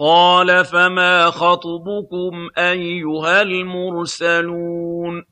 قَالَ فَمَا خَطْبُكُمْ أَيُّهَا الْمُرْسَلُونَ